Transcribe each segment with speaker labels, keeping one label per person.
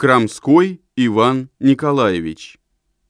Speaker 1: Крамской Иван Николаевич.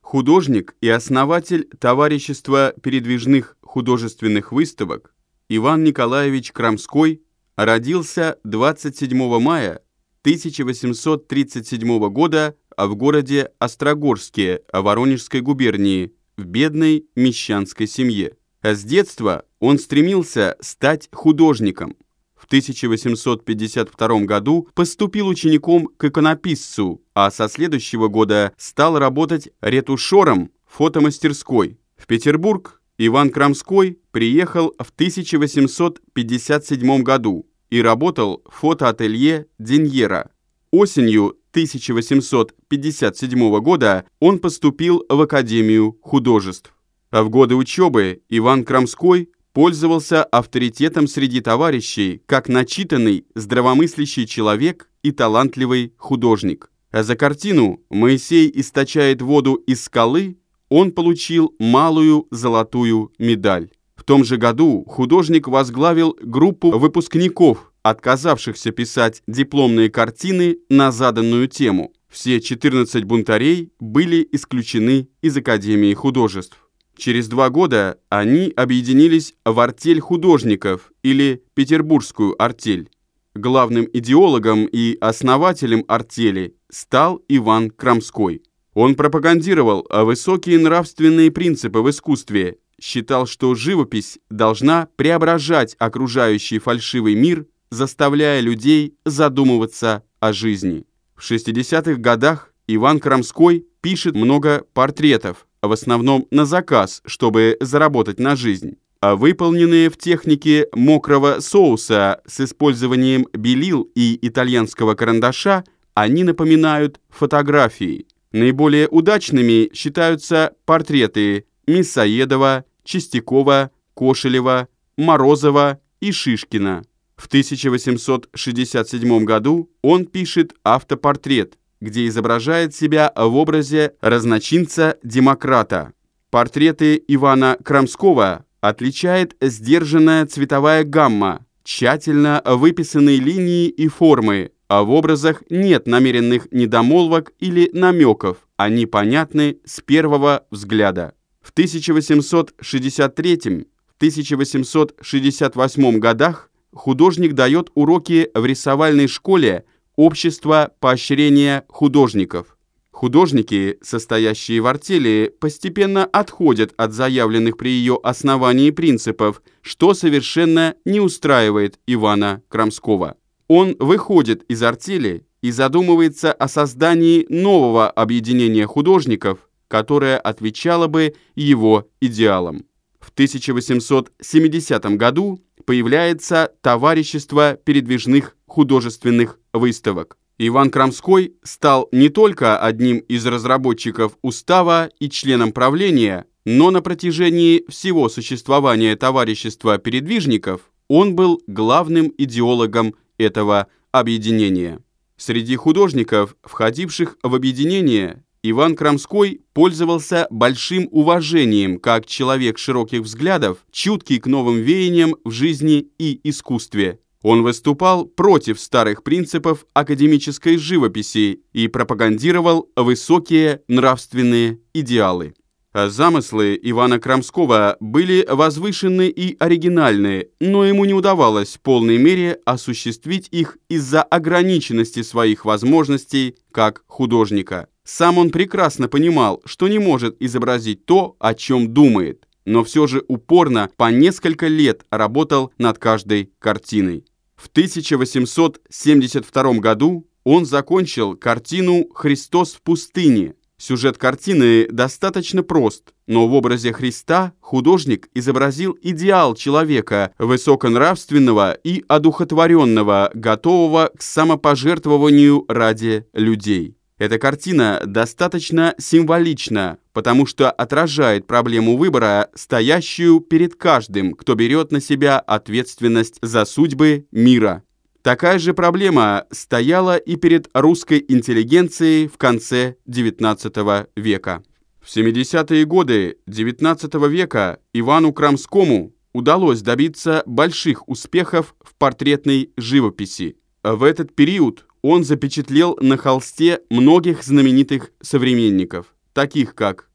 Speaker 1: Художник и основатель Товарищества передвижных художественных выставок Иван Николаевич Крамской родился 27 мая 1837 года в городе Острогорске Воронежской губернии в бедной мещанской семье. С детства он стремился стать художником. В 1852 году поступил учеником к иконописцу, а со следующего года стал работать ретушером фотомастерской. В Петербург Иван Крамской приехал в 1857 году и работал в фотоателье Деньера. Осенью 1857 года он поступил в Академию художеств. А в годы учебы Иван Крамской пользовался авторитетом среди товарищей как начитанный, здравомыслящий человек и талантливый художник. А за картину «Моисей источает воду из скалы» он получил малую золотую медаль. В том же году художник возглавил группу выпускников, отказавшихся писать дипломные картины на заданную тему. Все 14 бунтарей были исключены из Академии художеств. Через два года они объединились в артель художников или Петербургскую артель. Главным идеологом и основателем артели стал Иван Крамской. Он пропагандировал высокие нравственные принципы в искусстве, считал, что живопись должна преображать окружающий фальшивый мир, заставляя людей задумываться о жизни. В 60-х годах Иван Крамской пишет много портретов, в основном на заказ, чтобы заработать на жизнь, а выполненные в технике мокрого соуса с использованием белил и итальянского карандаша, они напоминают фотографии. Наиболее удачными считаются портреты Мясоедова, Чистякова, Кошелева, Морозова и Шишкина. В 1867 году он пишет автопортрет, где изображает себя в образе разночинца-демократа. Портреты Ивана Крамского отличает сдержанная цветовая гамма, тщательно выписанные линии и формы, а в образах нет намеренных недомолвок или намеков, они понятны с первого взгляда. В 1863-1868 годах художник дает уроки в рисовальной школе Общество поощрения художников. Художники, состоящие в артели, постепенно отходят от заявленных при ее основании принципов, что совершенно не устраивает Ивана Крамского. Он выходит из артели и задумывается о создании нового объединения художников, которое отвечало бы его идеалам. В 1870 году появляется Товарищество передвижных художественных выставок. Иван Крамской стал не только одним из разработчиков устава и членом правления, но на протяжении всего существования товарищества передвижников он был главным идеологом этого объединения. Среди художников, входивших в объединение, Иван Крамской пользовался большим уважением как человек широких взглядов, чуткий к новым веяниям в жизни и искусстве. Он выступал против старых принципов академической живописи и пропагандировал высокие нравственные идеалы. Замыслы Ивана Крамского были возвышенны и оригинальны, но ему не удавалось в полной мере осуществить их из-за ограниченности своих возможностей как художника. Сам он прекрасно понимал, что не может изобразить то, о чем думает, но все же упорно по несколько лет работал над каждой картиной. В 1872 году он закончил картину «Христос в пустыне». Сюжет картины достаточно прост, но в образе Христа художник изобразил идеал человека, высоконравственного и одухотворенного, готового к самопожертвованию ради людей. Эта картина достаточно символична, потому что отражает проблему выбора, стоящую перед каждым, кто берет на себя ответственность за судьбы мира. Такая же проблема стояла и перед русской интеллигенцией в конце XIX века. В 70-е годы XIX века Ивану Крамскому удалось добиться больших успехов в портретной живописи. В этот период он запечатлел на холсте многих знаменитых современников, таких как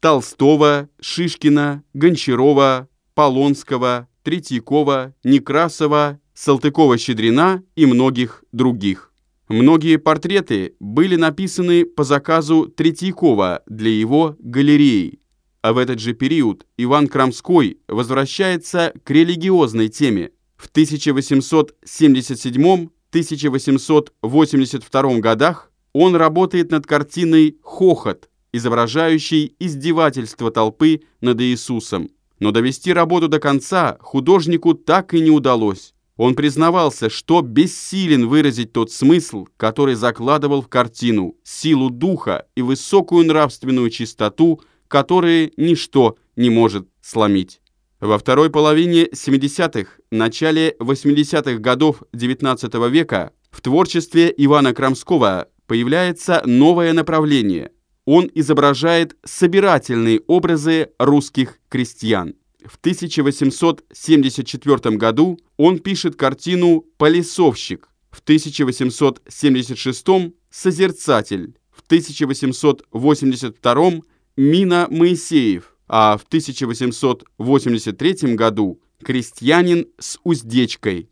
Speaker 1: Толстого, Шишкина, Гончарова, Полонского, Третьякова, Некрасова, Салтыкова-Щедрина и многих других. Многие портреты были написаны по заказу Третьякова для его галереи, а в этот же период Иван Крамской возвращается к религиозной теме. В 1877-1882 годах он работает над картиной «Хохот», изображающей издевательство толпы над Иисусом. Но довести работу до конца художнику так и не удалось. Он признавался, что бессилен выразить тот смысл, который закладывал в картину, силу духа и высокую нравственную чистоту, которые ничто не может сломить. Во второй половине 70-х, начале 80-х годов XIX века в творчестве Ивана Крамского появляется новое направление. Он изображает собирательные образы русских крестьян. В 1874 году он пишет картину «Полесовщик», в 1876 «Созерцатель», в 1882 «Мина Моисеев», а в 1883 году «Крестьянин с уздечкой».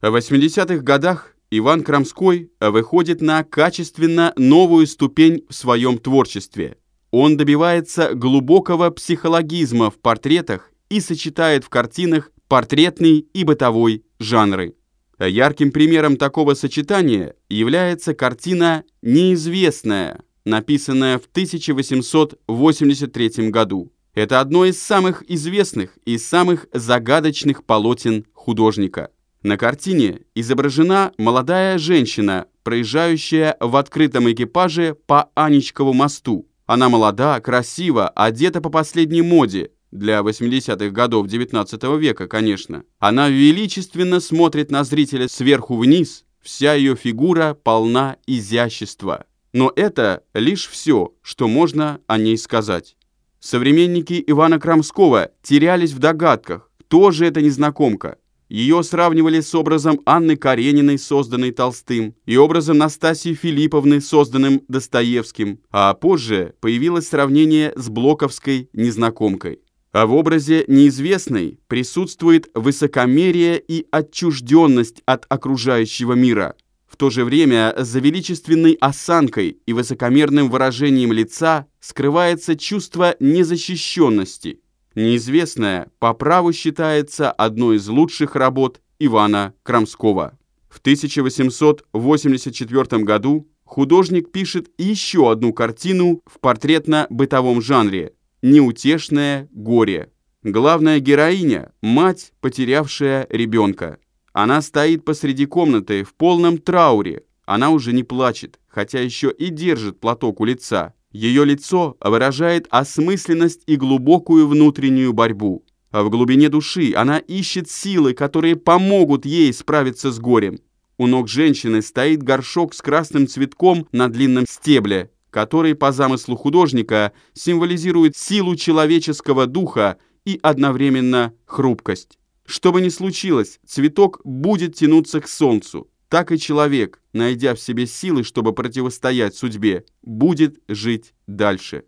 Speaker 1: В 80-х годах Иван Крамской выходит на качественно новую ступень в своем творчестве. Он добивается глубокого психологизма в портретах и сочетает в картинах портретный и бытовой жанры. Ярким примером такого сочетания является картина «Неизвестная», написанная в 1883 году. Это одно из самых известных и самых загадочных полотен художника. На картине изображена молодая женщина, проезжающая в открытом экипаже по Анечкову мосту. Она молода, красива, одета по последней моде, для 80-х годов XIX века, конечно. Она величественно смотрит на зрителя сверху вниз, вся ее фигура полна изящества. Но это лишь все, что можно о ней сказать. Современники Ивана Крамского терялись в догадках, кто же эта незнакомка. Ее сравнивали с образом Анны Карениной, созданной Толстым, и образом Настасии Филипповны, созданным Достоевским, а позже появилось сравнение с Блоковской незнакомкой. А в образе неизвестной присутствует высокомерие и отчужденность от окружающего мира. В то же время за величественной осанкой и высокомерным выражением лица скрывается чувство незащищенности. Неизвестная по праву считается одной из лучших работ Ивана Крамского. В 1884 году художник пишет еще одну картину в портретно-бытовом жанре – неутешное горе. Главная героиня – мать, потерявшая ребенка. Она стоит посреди комнаты в полном трауре. Она уже не плачет, хотя еще и держит платок у лица. Ее лицо выражает осмысленность и глубокую внутреннюю борьбу. А в глубине души она ищет силы, которые помогут ей справиться с горем. У ног женщины стоит горшок с красным цветком на длинном стебле, который по замыслу художника символизирует силу человеческого духа и одновременно хрупкость. Что бы ни случилось, цветок будет тянуться к солнцу. Так и человек, найдя в себе силы, чтобы противостоять судьбе, будет жить дальше.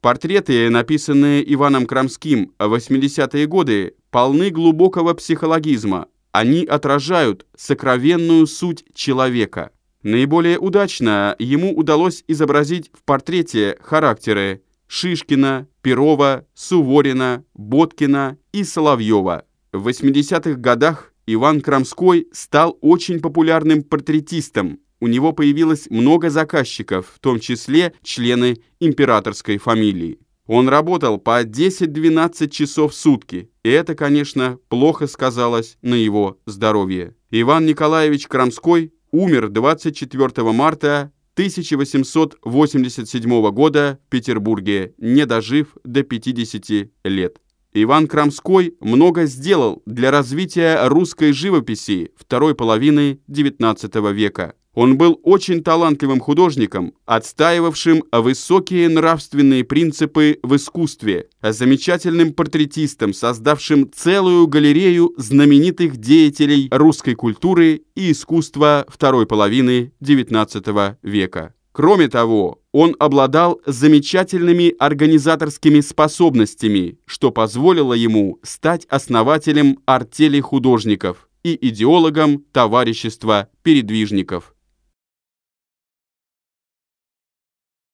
Speaker 1: Портреты, написанные Иваном Крамским в 80-е годы, полны глубокого психологизма. Они отражают сокровенную суть человека – Наиболее удачно ему удалось изобразить в портрете характеры Шишкина, Перова, Суворина, Боткина и Соловьева. В 80-х годах Иван Крамской стал очень популярным портретистом. У него появилось много заказчиков, в том числе члены императорской фамилии. Он работал по 10-12 часов в сутки, и это, конечно, плохо сказалось на его здоровье. Иван Николаевич Крамской умер 24 марта 1887 года в Петербурге, не дожив до 50 лет. Иван Крамской много сделал для развития русской живописи второй половины XIX века. Он был очень талантливым художником, отстаивавшим высокие нравственные принципы в искусстве, замечательным портретистом, создавшим целую галерею знаменитых деятелей русской культуры и искусства второй половины XIX века. Кроме того, он обладал замечательными организаторскими способностями, что позволило ему стать основателем артели художников и идеологом товарищества передвижников.